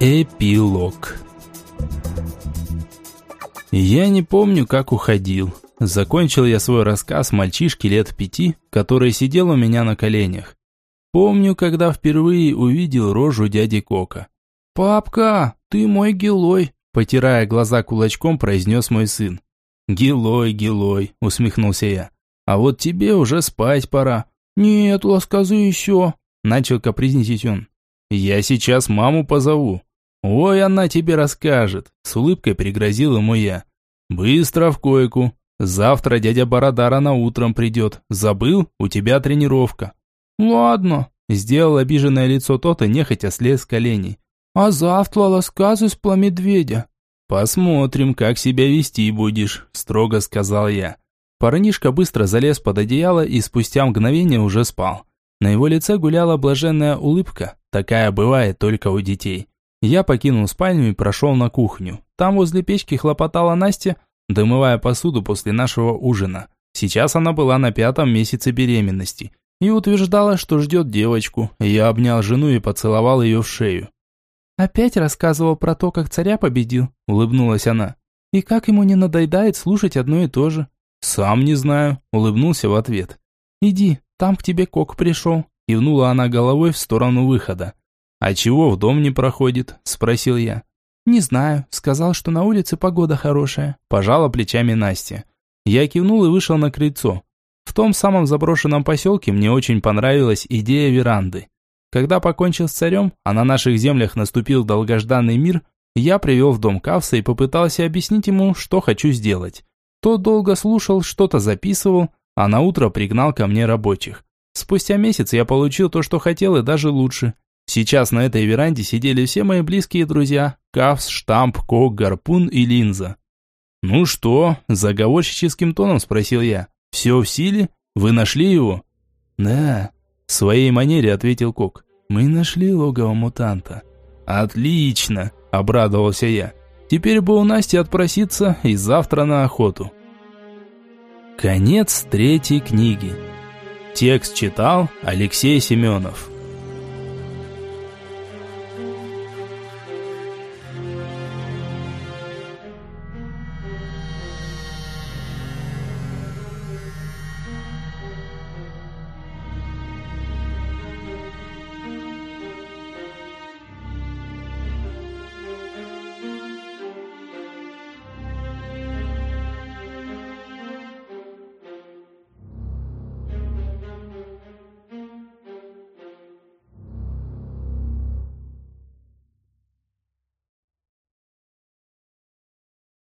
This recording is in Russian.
Эпилог Я не помню, как уходил. Закончил я свой рассказ мальчишке лет пяти, который сидел у меня на коленях. Помню, когда впервые увидел рожу дяди Кока. «Папка, ты мой гелой!» Потирая глаза кулачком, произнес мой сын. «Гилой, гилой», — усмехнулся я. «А вот тебе уже спать пора». «Нет, ласказы еще», — начал капризничать он. «Я сейчас маму позову». «Ой, она тебе расскажет», — с улыбкой пригрозил ему я. «Быстро в койку. Завтра дядя Борода рано утром придет. Забыл? У тебя тренировка». «Ладно», — сделал обиженное лицо тот и нехотя слез с коленей. «А завтра ласказы с медведя». «Посмотрим, как себя вести будешь», – строго сказал я. Парнишка быстро залез под одеяло и спустя мгновение уже спал. На его лице гуляла блаженная улыбка, такая бывает только у детей. Я покинул спальню и прошел на кухню. Там возле печки хлопотала Настя, домывая посуду после нашего ужина. Сейчас она была на пятом месяце беременности и утверждала, что ждет девочку. Я обнял жену и поцеловал ее в шею. «Опять рассказывал про то, как царя победил», – улыбнулась она. «И как ему не надоедает слушать одно и то же?» «Сам не знаю», – улыбнулся в ответ. «Иди, там к тебе кок пришел», – кивнула она головой в сторону выхода. «А чего в дом не проходит?» – спросил я. «Не знаю, сказал, что на улице погода хорошая», – пожала плечами Настя. Я кивнул и вышел на крыльцо. В том самом заброшенном поселке мне очень понравилась идея веранды. Когда покончил с царем, а на наших землях наступил долгожданный мир, я привел в дом Кавса и попытался объяснить ему, что хочу сделать. Тот долго слушал, что-то записывал, а на утро пригнал ко мне рабочих. Спустя месяц я получил то, что хотел, и даже лучше. Сейчас на этой веранде сидели все мои близкие друзья – Кавс, Штамп, Кок, Гарпун и Линза. «Ну что?» – заговорщическим тоном спросил я. «Все в силе? Вы нашли его?» «Да», в своей манере ответил Кок. «Мы нашли логово мутанта». «Отлично!» – обрадовался я. «Теперь бы у Насти отпроситься и завтра на охоту». Конец третьей книги. Текст читал Алексей Семенов.